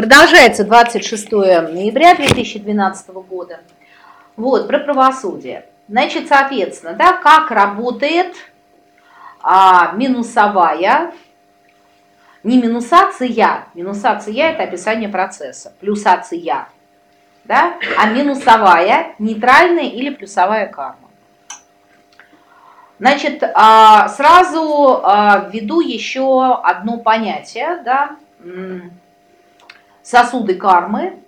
Продолжается 26 ноября 2012 года. Вот, про правосудие. Значит, соответственно, да, как работает а, минусовая, не минусация, минусация – это описание процесса, плюсация, да, а минусовая, нейтральная или плюсовая карма. Значит, а, сразу а, введу еще одно понятие, да, сосуды кармы.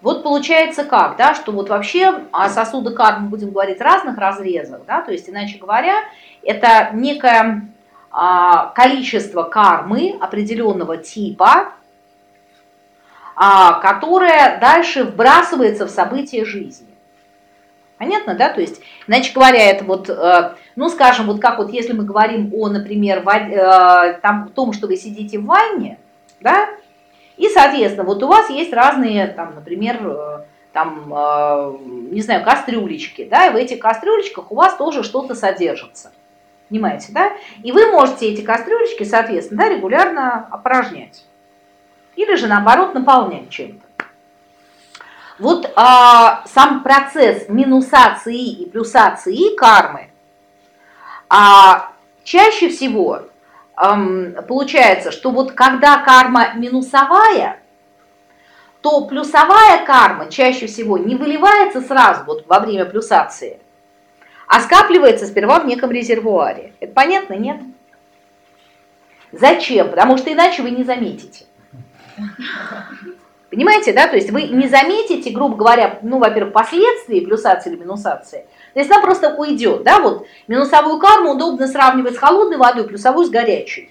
Вот получается как, да, что вот вообще о сосуды кармы будем говорить разных разрезах, да, то есть, иначе говоря, это некое а, количество кармы определенного типа, а, которое дальше вбрасывается в события жизни. Понятно, да? То есть, иначе говоря, это вот, э, ну, скажем, вот как вот если мы говорим о, например, э, там, том, что вы сидите в ванне, да, и, соответственно, вот у вас есть разные, там, например, э, там, э, не знаю, кастрюлечки, да, и в этих кастрюлечках у вас тоже что-то содержится. Понимаете, да? И вы можете эти кастрюлечки, соответственно, да, регулярно опорожнять. Или же, наоборот, наполнять чем-то. Вот а, сам процесс минусации и плюсации кармы а, чаще всего получается, что вот когда карма минусовая, то плюсовая карма чаще всего не выливается сразу вот во время плюсации, а скапливается сперва в неком резервуаре. Это понятно, нет? Зачем? Потому что иначе вы не заметите. Понимаете, да? То есть вы не заметите, грубо говоря, ну, во-первых, последствий плюсации или минусации, то есть она просто уйдет, да, вот минусовую карму удобно сравнивать с холодной водой, плюсовую с горячей.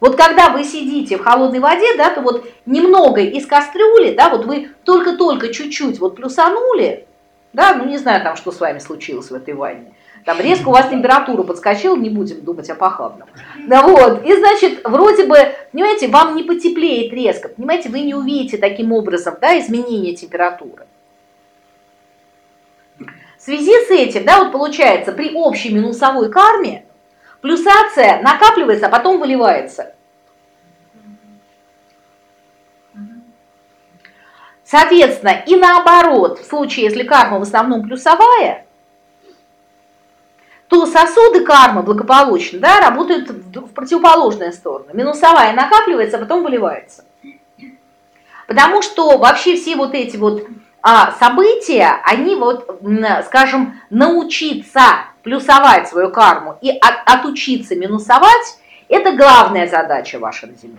Вот когда вы сидите в холодной воде, да, то вот немного из кастрюли, да, вот вы только-только чуть-чуть вот плюсанули, да, ну не знаю там, что с вами случилось в этой ванне, там резко у вас температура подскочила, не будем думать о похабном. Да вот, и значит, вроде бы, понимаете, вам не потеплеет резко, понимаете, вы не увидите таким образом, да, изменение температуры. В связи с этим, да, вот получается, при общей минусовой карме плюсация накапливается, а потом выливается. Соответственно, и наоборот, в случае, если карма в основном плюсовая, то сосуды кармы благополучно да, работают в противоположную сторону. Минусовая накапливается, а потом выливается. Потому что вообще все вот эти вот а события, они вот, скажем, научиться плюсовать свою карму и от, отучиться минусовать, это главная задача вашей на Земле.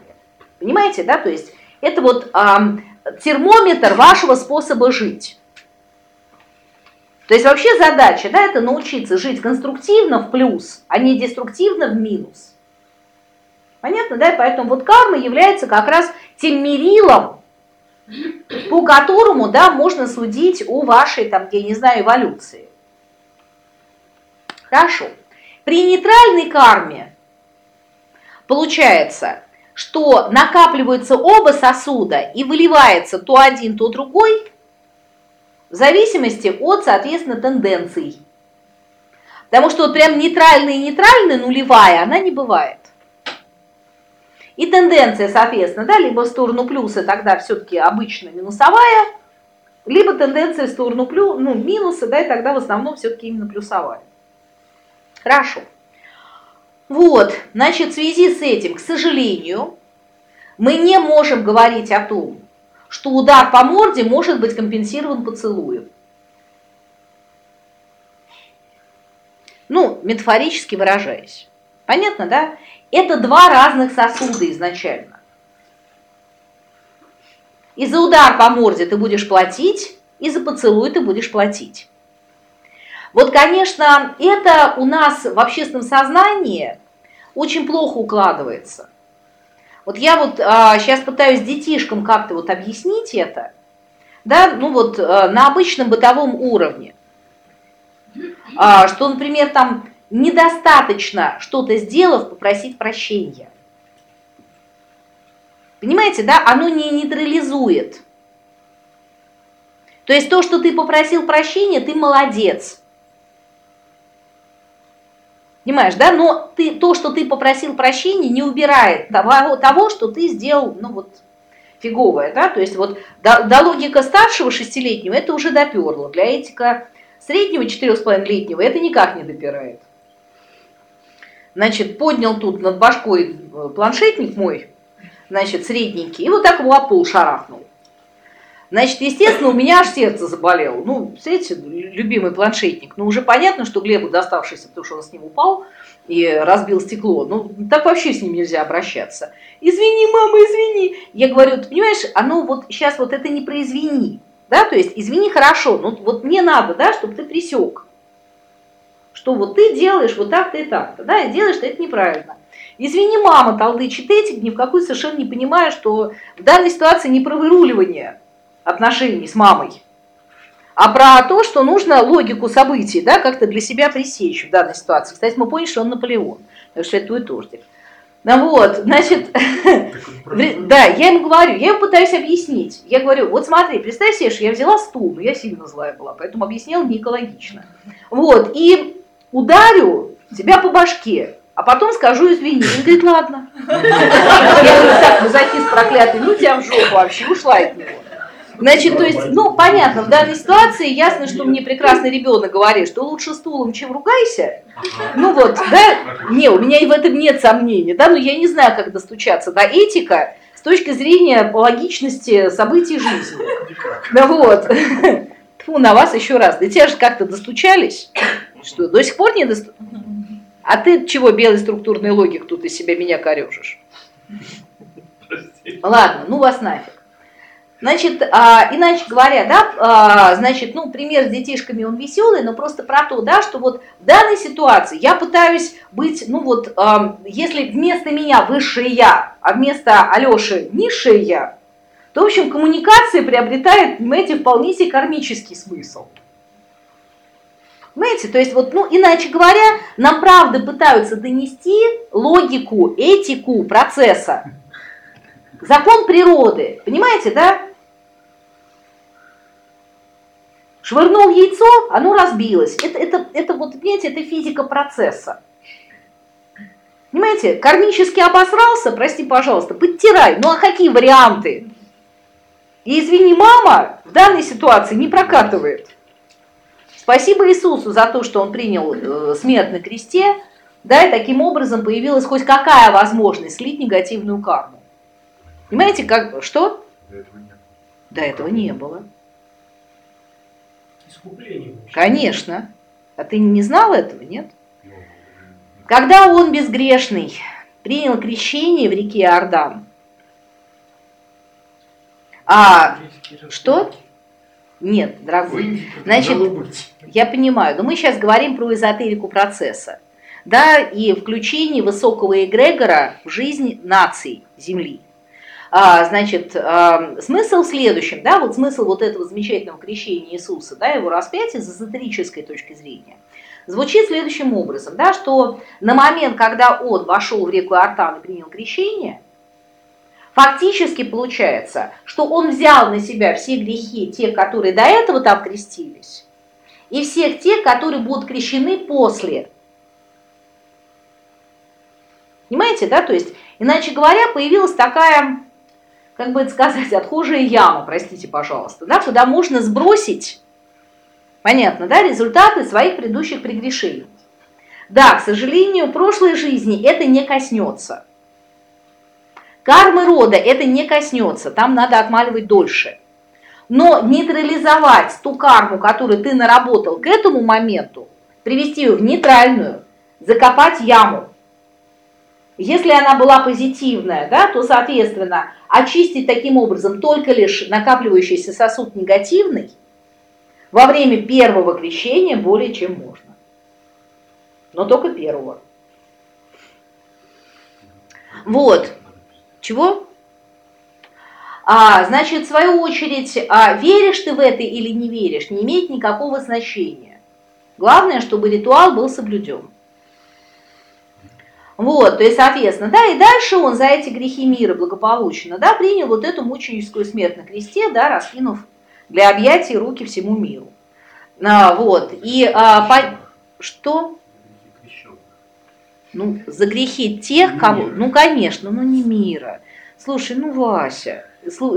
Понимаете, да? То есть это вот э, термометр вашего способа жить. То есть вообще задача, да, это научиться жить конструктивно в плюс, а не деструктивно в минус. Понятно, да? Поэтому вот карма является как раз тем мерилом, по которому, да, можно судить о вашей, там, я не знаю, эволюции. Хорошо. При нейтральной карме получается, что накапливаются оба сосуда и выливается то один, то другой, в зависимости от, соответственно, тенденций. Потому что вот прям нейтральная и нейтральная нулевая, она не бывает. И тенденция, соответственно, да, либо в сторону плюса, тогда все-таки обычно минусовая, либо тенденция в сторону плюс, ну, минуса, да, и тогда в основном все-таки именно плюсовая. Хорошо. Вот, значит, в связи с этим, к сожалению, мы не можем говорить о том, что удар по морде может быть компенсирован поцелуем. Ну, метафорически выражаясь. Понятно, да? Это два разных сосуда изначально. И за удар по морде ты будешь платить, и за поцелуй ты будешь платить. Вот, конечно, это у нас в общественном сознании очень плохо укладывается. Вот я вот а, сейчас пытаюсь детишкам как-то вот объяснить это, да, ну вот а, на обычном бытовом уровне, а, что, например, там недостаточно что-то сделав попросить прощения. Понимаете, да, оно не нейтрализует. То есть то, что ты попросил прощения, ты молодец. Понимаешь, да? Но ты, то, что ты попросил прощения, не убирает того, того что ты сделал, ну вот, фиговое, да? То есть вот до, до логика старшего шестилетнего это уже доперло. Для этика среднего четырех с половиной летнего это никак не допирает. Значит, поднял тут над башкой э, планшетник мой, значит, средненький, и вот так его пол шарахнул. Значит, естественно, у меня аж сердце заболело. Ну, представляете, любимый планшетник. Ну, уже понятно, что Глебу доставшийся, потому что он с ним упал и разбил стекло. Ну, так вообще с ним нельзя обращаться. Извини, мама, извини. Я говорю, ты понимаешь, оно вот сейчас вот это не про извини. Да, то есть извини хорошо, ну вот мне надо, да, чтобы ты присек. Что вот ты делаешь вот так-то и так-то, да, и делаешь ты это неправильно. Извини, мама, толдычит этик, ни в какую совершенно не понимая, что в данной ситуации не про выруливание, отношений с мамой, а про то, что нужно логику событий да, как-то для себя пресечь в данной ситуации. Кстати, мы поняли, что он Наполеон, потому что это твой тождик. Ну вот, значит, да, я ему говорю, я ему пытаюсь объяснить. Я говорю, вот смотри, представь себе, что я взяла стул, но я сильно злая была, поэтому объясняла не экологично. Вот, и ударю тебя по башке, а потом скажу извини. Он говорит, ладно. Я говорю, так, мазохист проклятый, ну тебя в жопу вообще, ушла от него. Значит, то есть, ну, понятно, в данной ситуации ясно, что мне прекрасный ребенок говорит, что лучше стулом, чем ругайся. Ну вот, да, не, у меня и в этом нет сомнений, да, но я не знаю, как достучаться до этика с точки зрения логичности событий жизни. Да вот. Фу, на вас еще раз. Да тебя же как-то достучались. Что, до сих пор не достучались? А ты чего белый структурный логик тут из себя меня корежишь? Ладно, ну вас нафиг. Значит, а, иначе говоря, да, а, значит, ну, пример с детишками, он веселый, но просто про то, да, что вот в данной ситуации я пытаюсь быть, ну вот, а, если вместо меня высшее я, а вместо Алёши низшее я, то, в общем, коммуникация приобретает, понимаете, вполне себе кармический смысл. Понимаете, то есть вот, ну, иначе говоря, нам правда пытаются донести логику, этику процесса. Закон природы, понимаете, да? Швырнул яйцо, оно разбилось. Это, это, это вот, понимаете, это физика процесса. Понимаете, кармически обосрался, прости, пожалуйста, подтирай. Ну а какие варианты? И извини, мама в данной ситуации не прокатывает. Спасибо Иисусу за то, что он принял э, смерть на кресте, да, и таким образом появилась хоть какая возможность слить негативную карму. Понимаете, как что? До этого не было. До этого не было искуплением. Конечно. А ты не знал этого, нет? Когда он безгрешный принял крещение в реке Иордан, а что? Нет, дорогой. Значит, я понимаю, но мы сейчас говорим про эзотерику процесса. Да, и включение высокого эгрегора в жизнь наций Земли. А, значит, а, смысл в следующем, да, вот смысл вот этого замечательного крещения Иисуса, да, его распятия с эзотерической точки зрения, звучит следующим образом, да, что на момент, когда он вошел в реку Артан и принял крещение, фактически получается, что он взял на себя все грехи тех, которые до этого там крестились, и всех тех, которые будут крещены после. Понимаете, да? То есть, иначе говоря, появилась такая как бы это сказать, отхожая яма, простите, пожалуйста, да, куда можно сбросить, понятно, да, результаты своих предыдущих прегрешений. Да, к сожалению, прошлой жизни это не коснется. Кармы рода это не коснется, там надо отмаливать дольше. Но нейтрализовать ту карму, которую ты наработал к этому моменту, привести ее в нейтральную, закопать яму, если она была позитивная, да, то, соответственно, очистить таким образом только лишь накапливающийся сосуд негативный во время первого крещения более чем можно. Но только первого. Вот. Чего? А, значит, в свою очередь, а, веришь ты в это или не веришь, не имеет никакого значения. Главное, чтобы ритуал был соблюден. Вот, то есть, соответственно, да, и дальше он за эти грехи мира благополучно, да, принял вот эту мученическую смерть на кресте, да, раскинув для объятий руки всему миру. А, вот, и а, по... что? Ну, за грехи тех, кого... Ну, конечно, ну не мира. Слушай, ну, Вася,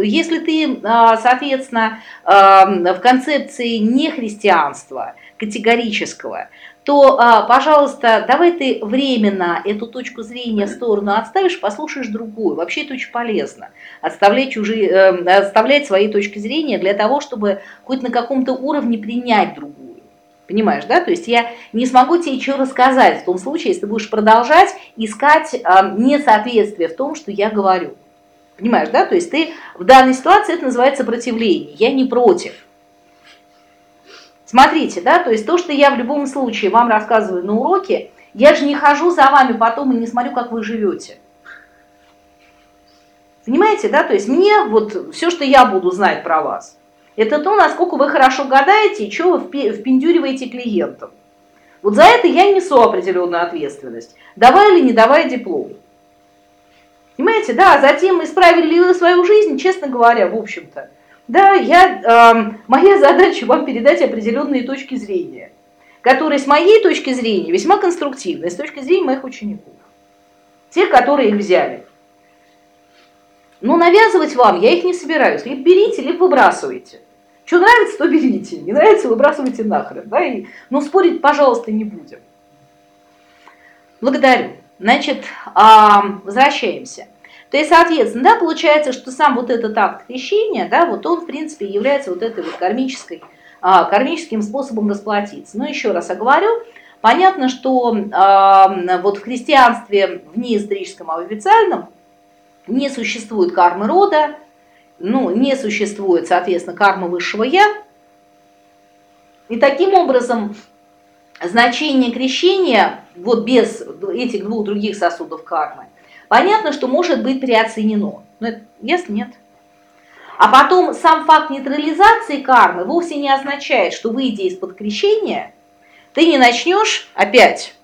если ты, а, соответственно, а, в концепции не христианства, категорического, то, а, пожалуйста, давай ты временно эту точку зрения в сторону отставишь, послушаешь другую. Вообще это очень полезно. Отставлять, чужие, э, отставлять свои точки зрения для того, чтобы хоть на каком-то уровне принять другую. Понимаешь, да? То есть я не смогу тебе ничего рассказать в том случае, если ты будешь продолжать искать э, несоответствие в том, что я говорю. Понимаешь, да? То есть ты в данной ситуации это называется сопротивление. Я не против. Смотрите, да, то есть то, что я в любом случае вам рассказываю на уроке, я же не хожу за вами потом и не смотрю, как вы живете. Понимаете, да? То есть мне вот все, что я буду знать про вас, это то, насколько вы хорошо гадаете и что вы впендюриваете клиентам. Вот за это я несу определенную ответственность, давая или не давая диплом. Понимаете, да, затем исправили ли вы свою жизнь, честно говоря, в общем-то. Да, я, э, моя задача вам передать определенные точки зрения, которые с моей точки зрения весьма конструктивны, с точки зрения моих учеников. Тех, которые их взяли. Но навязывать вам я их не собираюсь. Либо берите, либо выбрасывайте. Что нравится, то берите. Не нравится, выбрасывайте нахрен. Да? И, ну, спорить, пожалуйста, не будем. Благодарю. Значит, возвращаемся. То есть, соответственно, да, получается, что сам вот этот акт крещения, да, вот он, в принципе, является вот этой вот кармической, кармическим способом расплатиться. Но еще раз оговорю, понятно, что вот в христианстве, в неисторическом, а в официальном, не существует кармы рода, ну, не существует, соответственно, кармы высшего «я». И таким образом значение крещения, вот без этих двух других сосудов кармы, понятно, что может быть переоценено. Но это, yes, нет. А потом сам факт нейтрализации кармы вовсе не означает, что выйдя из-под крещения, ты не начнешь опять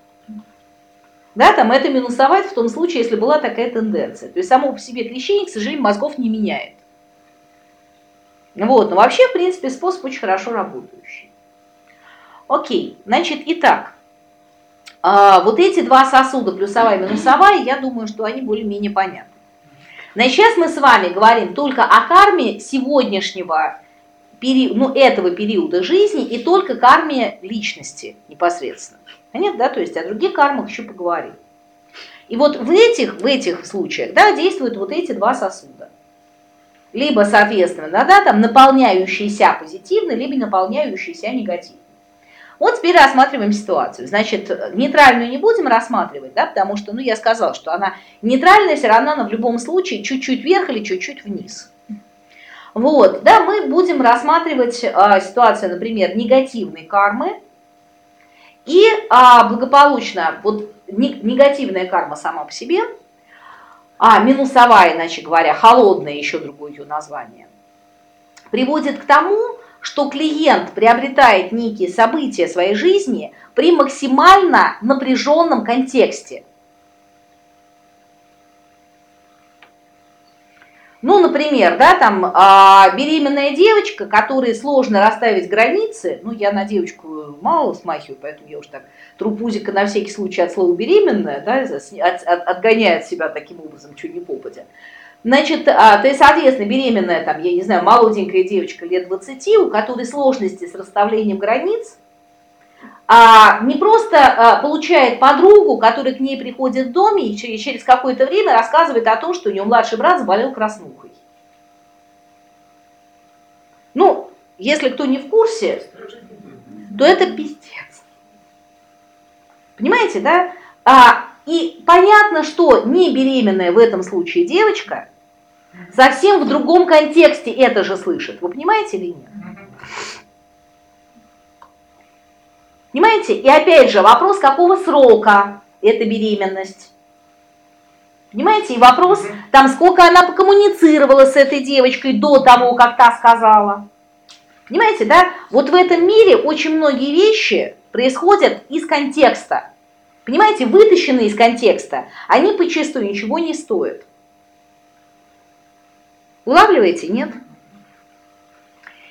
да, там это минусовать в том случае, если была такая тенденция. То есть само по себе крещение, к сожалению, мозгов не меняет. Вот, но вообще, в принципе, способ очень хорошо работающий. Окей, значит, итак, а, вот эти два сосуда, плюсовая и минусовая, я думаю, что они более-менее понятны. Значит, сейчас мы с вами говорим только о карме сегодняшнего, ну, этого периода жизни и только карме личности непосредственно. Понятно, да? То есть о других кармах еще поговорим. И вот в этих, в этих случаях да, действуют вот эти два сосуда либо, соответственно, да, там наполняющиеся позитивно, либо наполняющиеся негативно. Вот теперь рассматриваем ситуацию. Значит, нейтральную не будем рассматривать, да, потому что, ну, я сказала, что она нейтральная, все равно она в любом случае чуть-чуть вверх или чуть-чуть вниз. Вот, да, мы будем рассматривать а, ситуацию, например, негативной кармы и а, благополучно, вот не, негативная карма сама по себе – а минусовая, иначе говоря, холодное еще другое ее название, приводит к тому, что клиент приобретает некие события своей жизни при максимально напряженном контексте – Ну, например, да, там а, беременная девочка, которой сложно расставить границы, ну, я на девочку мало смахиваю, поэтому я уж так трупузика на всякий случай от слова беременная, да, от, от, отгоняет себя таким образом, чуть не попадя. Значит, а, то есть, соответственно, беременная, там, я не знаю, молоденькая девочка лет 20, у которой сложности с расставлением границ, а, не просто а, получает подругу, которая к ней приходит в доме и через, через какое-то время рассказывает о том, что у нее младший брат заболел краснухой. Ну, если кто не в курсе, то это пиздец. Понимаете, да? А, и понятно, что не беременная в этом случае девочка совсем в другом контексте это же слышит. Вы понимаете или нет? Понимаете? И опять же, вопрос, какого срока эта беременность. Понимаете? И вопрос, там, сколько она покоммуницировала с этой девочкой до того, как та сказала. Понимаете, да? Вот в этом мире очень многие вещи происходят из контекста. Понимаете, вытащенные из контекста, они почастую ничего не стоят. Улавливаете? Нет?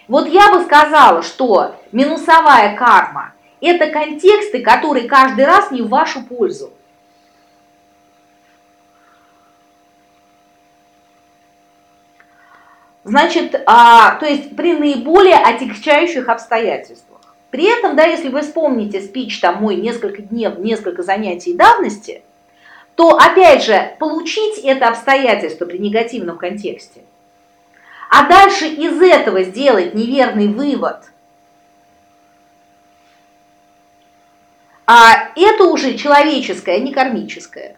Вот я бы сказала, что минусовая карма – это контексты, которые каждый раз не в вашу пользу. Значит, а, то есть при наиболее отягчающих обстоятельствах. При этом, да, если вы вспомните спич там мой несколько дней, несколько занятий давности, то опять же получить это обстоятельство при негативном контексте, а дальше из этого сделать неверный вывод – а это уже человеческое, а не кармическое.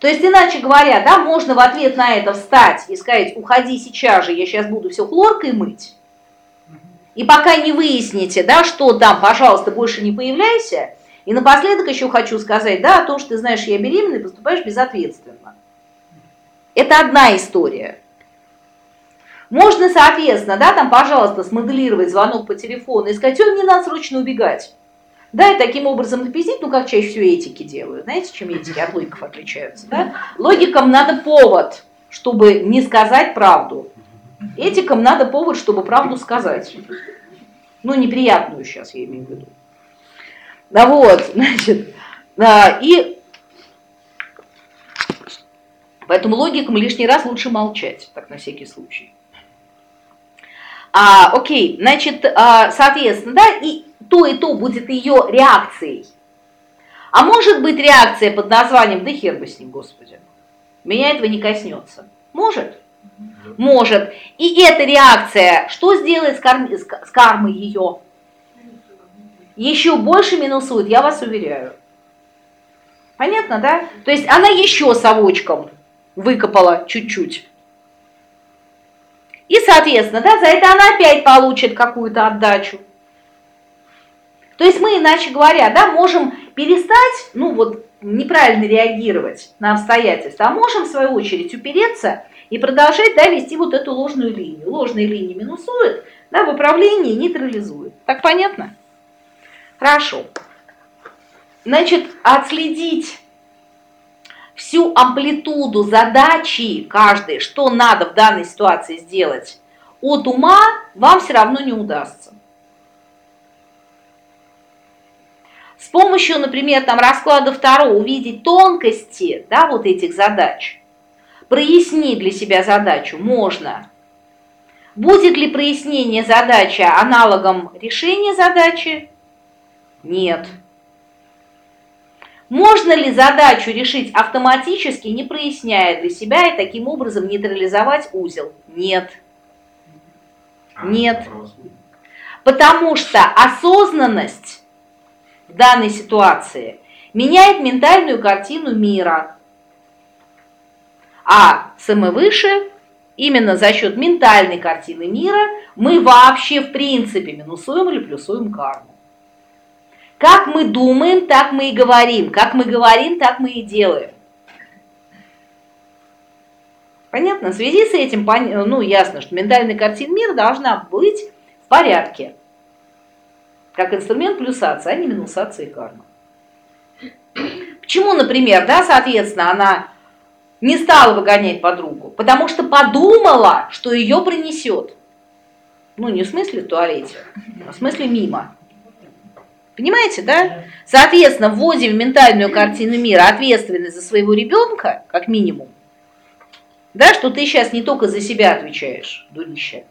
То есть, иначе говоря, да, можно в ответ на это встать и сказать, уходи сейчас же, я сейчас буду все хлоркой мыть. И пока не выясните, да, что там, пожалуйста, больше не появляйся. И напоследок еще хочу сказать, да, о том, что ты знаешь, я беременна, и поступаешь безответственно. Это одна история. Можно, соответственно, да, там, пожалуйста, смоделировать звонок по телефону и сказать, мне надо срочно убегать. Да, и таким образом напиздить, ну, как чаще всего этики делают. Знаете, чем этики от логиков отличаются, да? Логикам надо повод, чтобы не сказать правду. Этикам надо повод, чтобы правду сказать. Ну, неприятную сейчас я имею в виду. Да вот, значит, да, и поэтому логикам лишний раз лучше молчать, так на всякий случай. А, окей, значит, а, соответственно, да, и то и то будет ее реакцией. А может быть реакция под названием «да хер бы с ним, Господи». Меня этого не коснется. Может? Может. И эта реакция, что сделает с, карм... с кармой ее? Еще больше минусует, я вас уверяю. Понятно, да? То есть она еще совочком выкопала чуть-чуть. И, соответственно, да, за это она опять получит какую-то отдачу. То есть мы, иначе говоря, да, можем перестать, ну вот, неправильно реагировать на обстоятельства, а можем, в свою очередь, упереться и продолжать, да, вести вот эту ложную линию. Ложные линии минусуют, да, в управлении нейтрализуют. Так понятно? Хорошо. Значит, отследить всю амплитуду задачи каждой, что надо в данной ситуации сделать, от ума вам все равно не удастся. С помощью, например, там расклада второго увидеть тонкости, да, вот этих задач, прояснить для себя задачу можно. Будет ли прояснение задачи аналогом решения задачи? Нет. Можно ли задачу решить автоматически, не проясняя для себя и таким образом нейтрализовать узел? Нет. А, Нет. Потому что осознанность в данной ситуации меняет ментальную картину мира. А выше, именно за счет ментальной картины мира, мы вообще в принципе минусуем или плюсуем карму. Как мы думаем, так мы и говорим. Как мы говорим, так мы и делаем. Понятно? В связи с этим, ну, ясно, что ментальная картина мира должна быть в порядке. Как инструмент плюсации, а не минусации кармы. Почему, например, да, соответственно, она не стала выгонять подругу? Потому что подумала, что ее принесет. Ну, не в смысле в туалете, а в смысле мимо. Понимаете, да? Соответственно, вводим в ментальную картину мира ответственность за своего ребенка, как минимум, да, что ты сейчас не только за себя отвечаешь, дурище,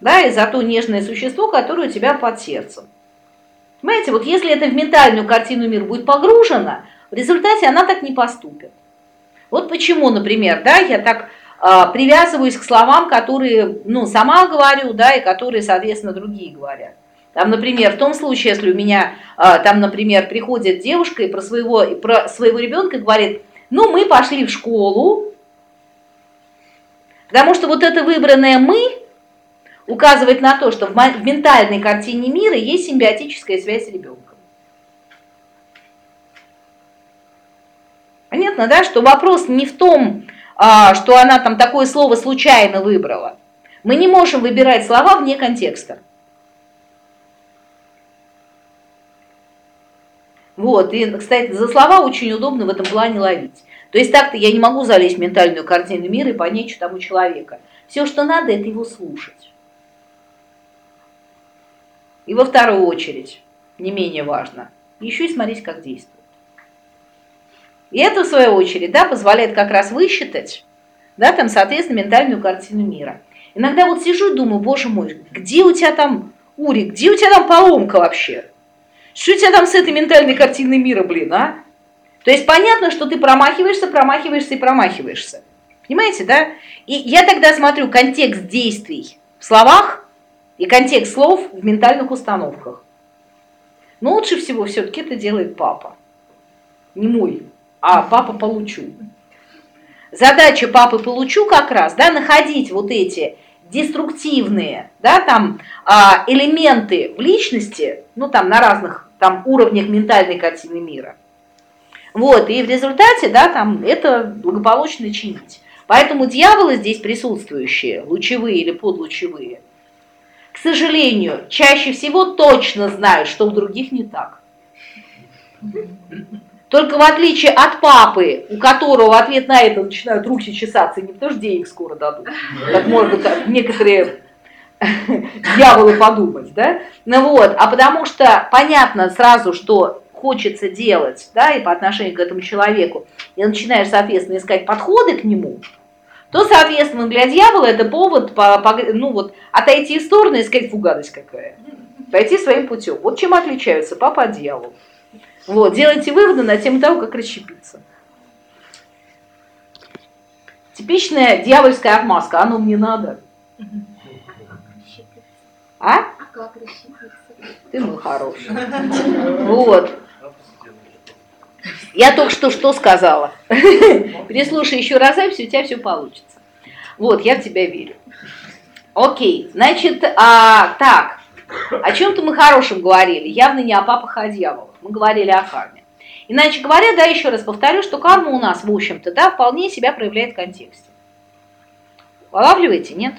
да, и за то нежное существо, которое у тебя под сердцем. Понимаете, вот если это в ментальную картину мира будет погружено, в результате она так не поступит. Вот почему, например, да, я так э, привязываюсь к словам, которые, ну, сама говорю, да, и которые, соответственно, другие говорят. Там, например, в том случае, если у меня, а, там, например, приходит девушка и про своего, про своего ребенка говорит, ну, мы пошли в школу, потому что вот это выбранное «мы» указывает на то, что в ментальной картине мира есть симбиотическая связь с ребенком. Понятно, да, что вопрос не в том, а, что она там такое слово случайно выбрала. Мы не можем выбирать слова вне контекста. Вот, и, кстати, за слова очень удобно в этом плане ловить. То есть так-то я не могу залезть в ментальную картину мира и понять, что там у человека. Все, что надо, это его слушать. И во вторую очередь, не менее важно, еще и смотреть, как действует. И это, в свою очередь, да, позволяет как раз высчитать, да, там, соответственно, ментальную картину мира. Иногда вот сижу и думаю, боже мой, где у тебя там, Ури, где у тебя там поломка вообще? Что у тебя там с этой ментальной картиной мира, блин, а? То есть понятно, что ты промахиваешься, промахиваешься и промахиваешься. Понимаете, да? И я тогда смотрю контекст действий в словах и контекст слов в ментальных установках. Но лучше всего все-таки это делает папа. Не мой, а папа получу. Задача папы получу как раз, да, находить вот эти деструктивные, да, там а, элементы в личности, ну там на разных там уровнях ментальной картины мира. Вот, и в результате, да, там это благополучно чинить. Поэтому дьяволы здесь присутствующие, лучевые или подлучевые, к сожалению, чаще всего точно знают, что у других не так. Только в отличие от папы, у которого в ответ на это начинают руки чесаться, не потому что денег скоро дадут, как можно как некоторые дьяволы подумать, да? Ну вот, а потому что понятно сразу, что хочется делать, да, и по отношению к этому человеку, и начинаешь, соответственно, искать подходы к нему, то, соответственно, для дьявола это повод, по, по, ну вот, отойти в сторону и сказать, фу, гадость какая. Пойти своим путем. Вот чем отличаются папа от дьявола. Вот, делайте выводы на тему того, как расщепиться. Типичная дьявольская отмазка, оно мне надо. А? А как расщепиться? Ты мой хороший. Вот. Я только что что сказала. Переслушай еще раз запись, у тебя все получится. Вот, я в тебя верю. Окей, значит, а, так, о чем-то мы хорошем говорили, явно не о папах, а о дьяволах. Мы говорили о карме. Иначе говоря, да, еще раз повторю, что карма у нас, в общем-то, да, вполне себя проявляет в контексте. Улавливаете, нет?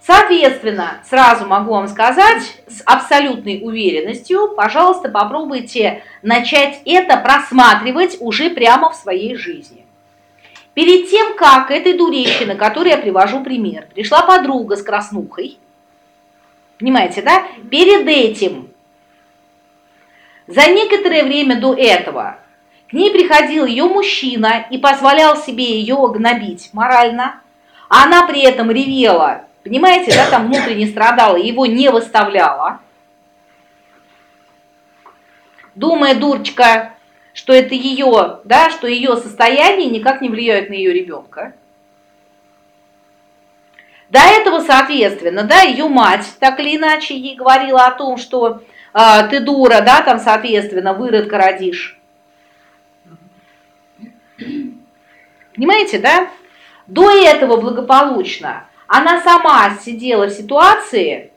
Соответственно, сразу могу вам сказать с абсолютной уверенностью, пожалуйста, попробуйте начать это просматривать уже прямо в своей жизни. Перед тем, как этой дурещи, на которой я привожу пример, пришла подруга с краснухой, понимаете, да? Перед этим, за некоторое время до этого, к ней приходил ее мужчина и позволял себе ее гнобить морально, а она при этом ревела Понимаете, да, там внутренне страдала, его не выставляла. Думая, дурочка, что это ее, да, что ее состояние никак не влияет на ее ребенка. До этого, соответственно, да, ее мать так или иначе ей говорила о том, что э, ты дура, да, там, соответственно, выродка родишь. Понимаете, да? До этого благополучно она сама сидела в ситуации,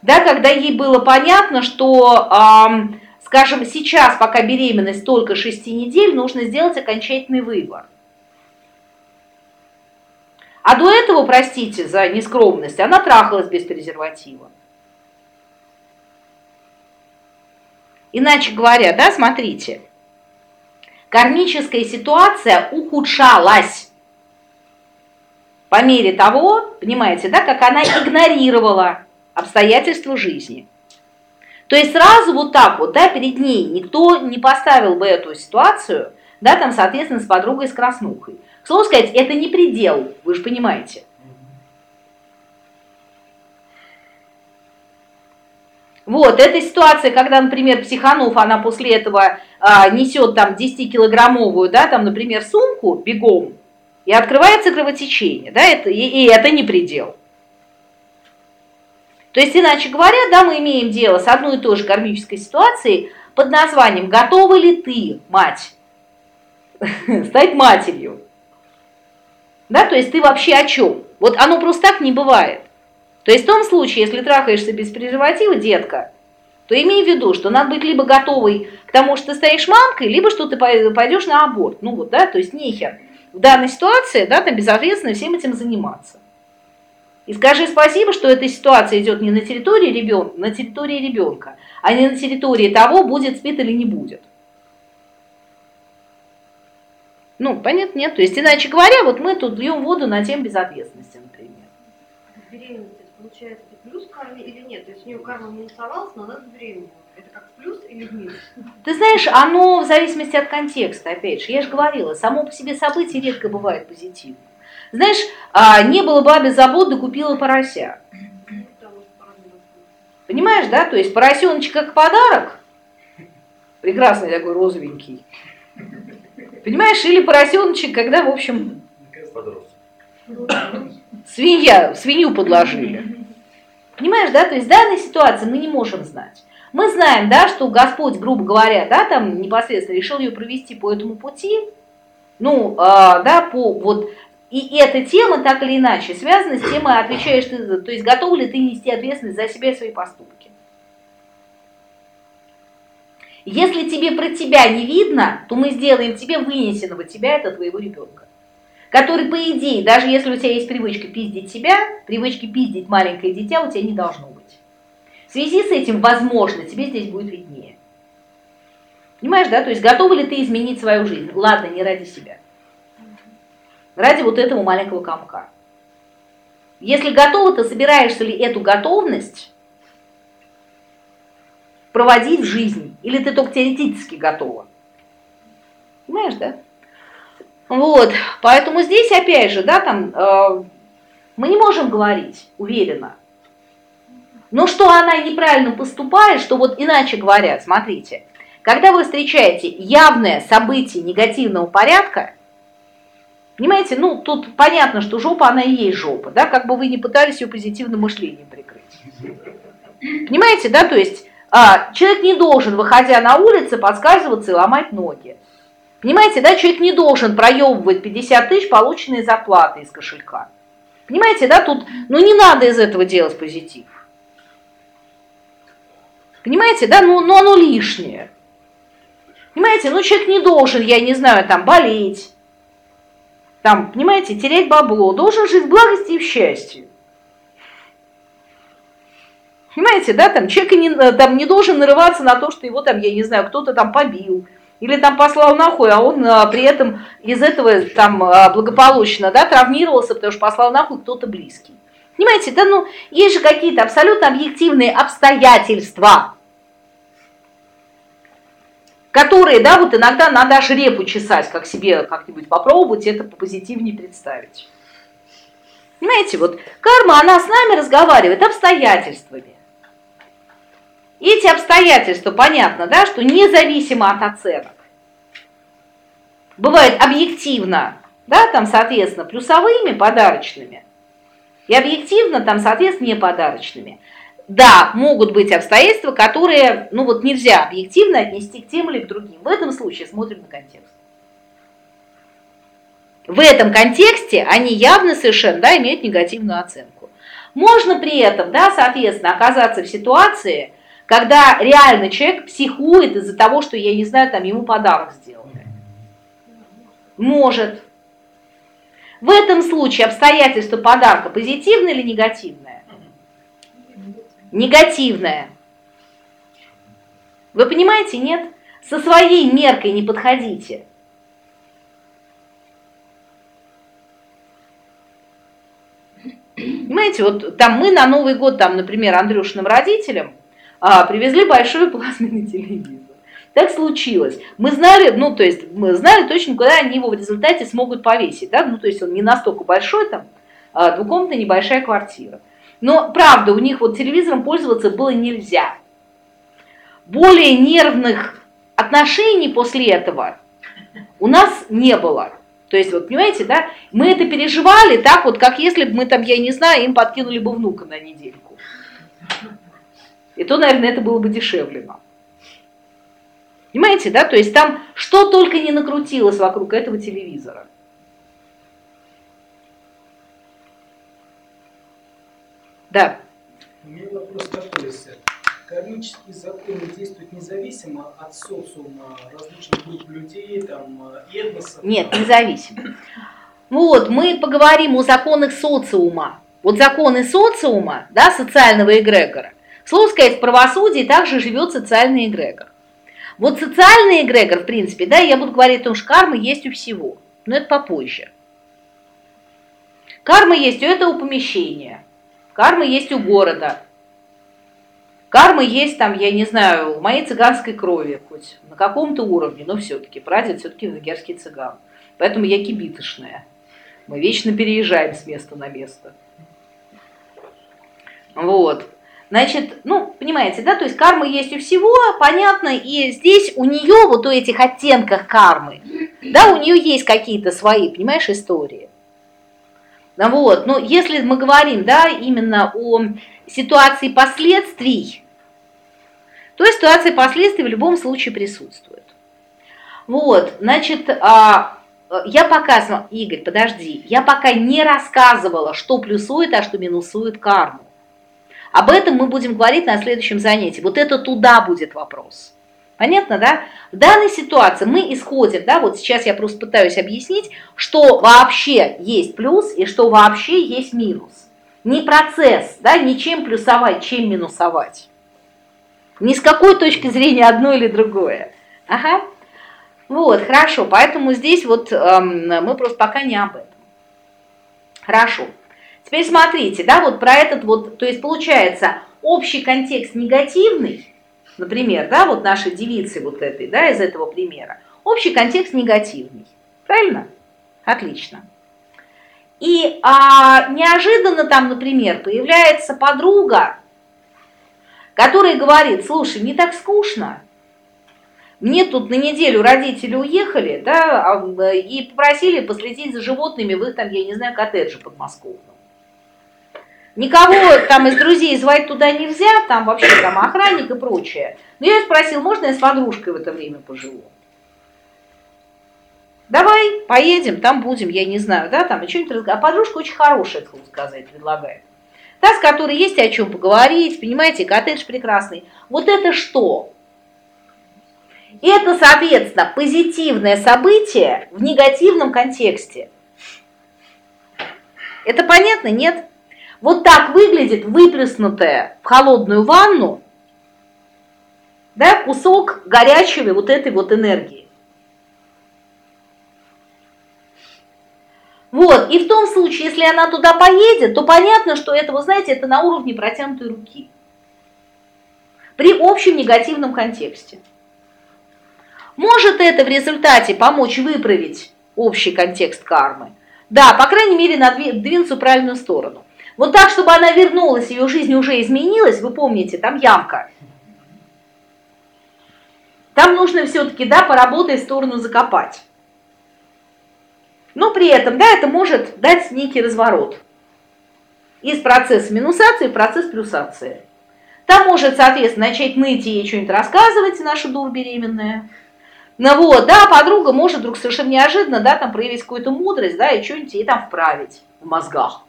да, когда ей было понятно, что, э, скажем, сейчас, пока беременность только 6 недель, нужно сделать окончательный выбор. А до этого, простите за нескромность, она трахалась без презерватива. Иначе говоря, да, смотрите, кармическая ситуация ухудшалась по мере того, понимаете, да, как она игнорировала обстоятельства жизни. То есть сразу вот так вот, да, перед ней никто не поставил бы эту ситуацию, да, там, соответственно, с подругой с краснухой. К слову сказать, это не предел, вы же понимаете. Вот, эта ситуация, когда, например, психанув, она после этого а, несет там 10-килограммовую, да, там, например, сумку бегом, и открывается кровотечение, да, это, и, и это не предел. То есть, иначе говоря, да, мы имеем дело с одной и той же кармической ситуацией под названием «Готова ли ты, мать, стать матерью?» Да, то есть ты вообще о чем? Вот оно просто так не бывает. То есть в том случае, если трахаешься без презерватива, детка, то имей в виду, что надо быть либо готовой к тому, что ты станешь мамкой, либо что ты пойдешь на аборт. Ну вот, да, то есть нехер в данной ситуации, да, там безответственно всем этим заниматься. И скажи спасибо, что эта ситуация идет не на территории ребенка, на территории ребенка, а не на территории того, будет спит или не будет. Ну, понятно, нет. То есть, иначе говоря, вот мы тут льем воду на тему безответственности, например. Беременность, получается, плюс карме или нет? То есть у нее карма не но она забеременела. Это как плюс или минус? Ты знаешь, оно в зависимости от контекста, опять же, я же говорила, само по себе событие редко бывает позитивным. Знаешь, а, не было бабе забот, да купила порося. Понимаешь, да? То есть поросеночек как подарок, прекрасный такой розовенький. Понимаешь, или поросеночек, когда, в общем, свинья, свинью подложили. Понимаешь, да? То есть в данной ситуации мы не можем знать. Мы знаем, да, что Господь, грубо говоря, да, там непосредственно решил ее провести по этому пути, ну, э, да, по вот, и эта тема так или иначе связана с темой, отвечаешь ты, то есть готов ли ты нести ответственность за себя и свои поступки. Если тебе про тебя не видно, то мы сделаем тебе вынесенного тебя, это твоего ребенка. Который, по идее, даже если у тебя есть привычка пиздить себя, привычки пиздить маленькое дитя у тебя не должно. В связи с этим, возможно, тебе здесь будет виднее. Понимаешь, да? То есть готова ли ты изменить свою жизнь? Ладно, не ради себя. Ради вот этого маленького комка. Если готова, то собираешься ли эту готовность проводить в жизни? Или ты только теоретически готова? Понимаешь, да? Вот, поэтому здесь опять же, да, там, э, мы не можем говорить уверенно. Но что она неправильно поступает, что вот иначе говоря, смотрите, когда вы встречаете явное событие негативного порядка, понимаете, ну, тут понятно, что жопа, она и есть жопа, да, как бы вы не пытались ее позитивным мышлением прикрыть. Понимаете, да, то есть а, человек не должен, выходя на улицу, подсказываться и ломать ноги. Понимаете, да, человек не должен проебывать 50 тысяч полученные зарплаты из кошелька. Понимаете, да, тут, ну не надо из этого делать позитив. Понимаете, да, ну, ну оно лишнее. Понимаете, ну человек не должен, я не знаю, там, болеть, там, понимаете, терять бабло, должен жить в благости и в счастье. Понимаете, да, там человек не, э, там, не должен нарываться на то, что его там, я не знаю, кто-то там побил, или там послал нахуй, а он а, при этом из этого там а, благополучно, да, травмировался, потому что послал нахуй кто-то близкий. Понимаете, да, ну, есть же какие-то абсолютно объективные обстоятельства, которые, да, вот иногда надо аж репу чесать, как себе как-нибудь попробовать это попозитивнее представить. Понимаете, вот карма, она с нами разговаривает обстоятельствами. Эти обстоятельства, понятно, да, что независимо от оценок. Бывает объективно, да, там, соответственно, плюсовыми, подарочными, и объективно, там, соответственно, не подарочными. Да, могут быть обстоятельства, которые, ну вот нельзя объективно отнести к тем или к другим. В этом случае смотрим на контекст. В этом контексте они явно совершенно, да, имеют негативную оценку. Можно при этом, да, соответственно, оказаться в ситуации, когда реально человек психует из-за того, что, я не знаю, там ему подарок сделали. Может. В этом случае обстоятельство подарка позитивное или негативное? Негативное. Вы понимаете, нет? Со своей меркой не подходите. Понимаете, вот там мы на Новый год, там, например, Андрюшиным родителям а, привезли большой плазменный телевизор. Так случилось. Мы знали, ну, то есть, мы знали точно, куда они его в результате смогут повесить, да, ну, то есть он не настолько большой, там, а, двухкомнатная небольшая квартира. Но, правда, у них вот телевизором пользоваться было нельзя. Более нервных отношений после этого у нас не было. То есть, вот, понимаете, да, мы это переживали так вот, как если бы мы там, я не знаю, им подкинули бы внука на недельку. И то, наверное, это было бы дешевле нам. Понимаете, да? То есть там что только не накрутилось вокруг этого телевизора. Да. У меня вопрос такой, Кармические законы действуют независимо от социума различных групп людей, там, этносов? Нет, независимо. Ну вот, мы поговорим о законах социума. Вот законы социума, да, социального эгрегора, Слово сказать, в правосудии также живет социальный эгрегор. Вот социальный эгрегор, в принципе, да, я буду говорить о том, что карма есть у всего, но это попозже. Карма есть у этого помещения, карма есть у города, Карма есть там, я не знаю, в моей цыганской крови хоть на каком-то уровне, но все-таки прадед все-таки венгерский цыган. Поэтому я кибитошная. Мы вечно переезжаем с места на место. Вот. Значит, ну, понимаете, да, то есть карма есть у всего, понятно, и здесь у нее вот у этих оттенках кармы, да, у нее есть какие-то свои, понимаешь, истории. Ну вот, но если мы говорим, да, именно о ситуации последствий, то ситуация последствий в любом случае присутствует. Вот, значит, а, я показывала, Игорь, подожди, я пока не рассказывала, что плюсует, а что минусует карму. Об этом мы будем говорить на следующем занятии. Вот это туда будет вопрос. Понятно, да? В данной ситуации мы исходим, да, вот сейчас я просто пытаюсь объяснить, что вообще есть плюс и что вообще есть минус. Не процесс, да, не чем плюсовать, чем минусовать. Ни с какой точки зрения одно или другое. Ага. Вот, хорошо, поэтому здесь вот эм, мы просто пока не об этом. Хорошо. Теперь смотрите, да, вот про этот вот, то есть получается общий контекст негативный, например, да, вот нашей девицы вот этой, да, из этого примера, общий контекст негативный, правильно? Отлично. И а, неожиданно там, например, появляется подруга, которая говорит, слушай, не так скучно, мне тут на неделю родители уехали, да, а, и попросили последить за животными в их там, я не знаю, коттедже подмосковном. Никого там из друзей звать туда нельзя, там вообще там охранник и прочее. Но я спросил, можно я с подружкой в это время поживу? Давай, поедем, там будем, я не знаю, да, там, и что-нибудь А подружка очень хорошая, так сказать, предлагает. Та, с которой есть о чем поговорить, понимаете, коттедж прекрасный. Вот это что? Это, соответственно, позитивное событие в негативном контексте. Это понятно, нет? Вот так выглядит выплеснутая в холодную ванну да, кусок горячей вот этой вот энергии. Вот, и в том случае, если она туда поедет, то понятно, что это, вы знаете, это на уровне протянутой руки. При общем негативном контексте. Может это в результате помочь выправить общий контекст кармы? Да, по крайней мере, двинуться в правильную сторону. Вот так, чтобы она вернулась, ее жизнь уже изменилась, вы помните, там ямка. Там нужно все-таки, да, поработать в сторону закопать. Но при этом, да, это может дать некий разворот из процесса минусации в процесс плюсации. Там может, соответственно, начать ныть и ей что-нибудь рассказывать, наша дур беременная. Ну вот, да, подруга может вдруг совершенно неожиданно, да, там проявить какую-то мудрость, да, и что-нибудь ей там вправить в мозгах.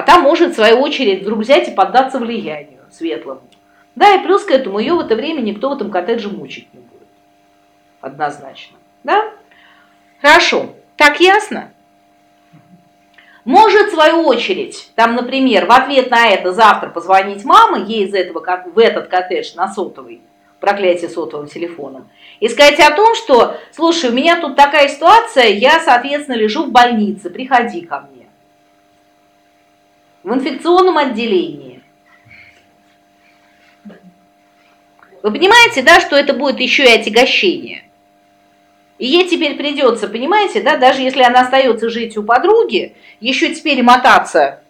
А там может, в свою очередь, вдруг взять и поддаться влиянию светлому. Да, и плюс к этому ее в это время никто в этом коттедже мучить не будет. Однозначно. Да? Хорошо. Так ясно? Может, в свою очередь, там, например, в ответ на это завтра позвонить мама, ей из этого, как в этот коттедж на сотовый, проклятие сотовым телефоном, и сказать о том, что, слушай, у меня тут такая ситуация, я, соответственно, лежу в больнице, приходи ко мне в инфекционном отделении. Вы понимаете, да, что это будет еще и отягощение? И ей теперь придется, понимаете, да, даже если она остается жить у подруги, еще теперь мотаться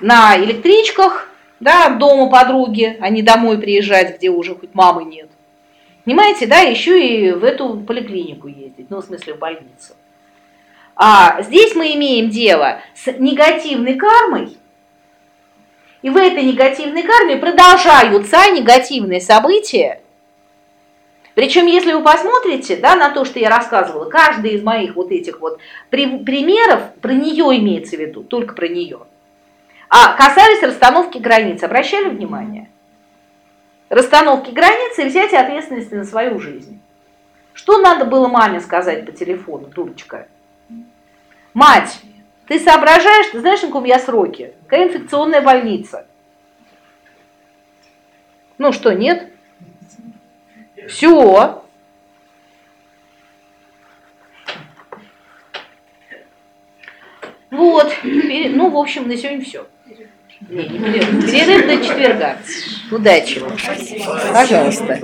на электричках, да, дома подруги, а не домой приезжать, где уже хоть мамы нет. Понимаете, да, еще и в эту поликлинику ездить, ну, в смысле, в больницу. А здесь мы имеем дело с негативной кармой, и в этой негативной карме продолжаются негативные события. Причем, если вы посмотрите да, на то, что я рассказывала, каждый из моих вот этих вот при, примеров, про нее имеется в виду, только про нее, а касались расстановки границ. Обращали внимание? Расстановки границ и взятия ответственности на свою жизнь. Что надо было маме сказать по телефону, дурочка? Мать, ты соображаешь, ты знаешь, на каком я сроке? Какая инфекционная больница? Ну что, нет? Все. Вот. Ну, в общем, на сегодня все. Не, не перерыв. Перерыв до четверга. Удачи. Пожалуйста.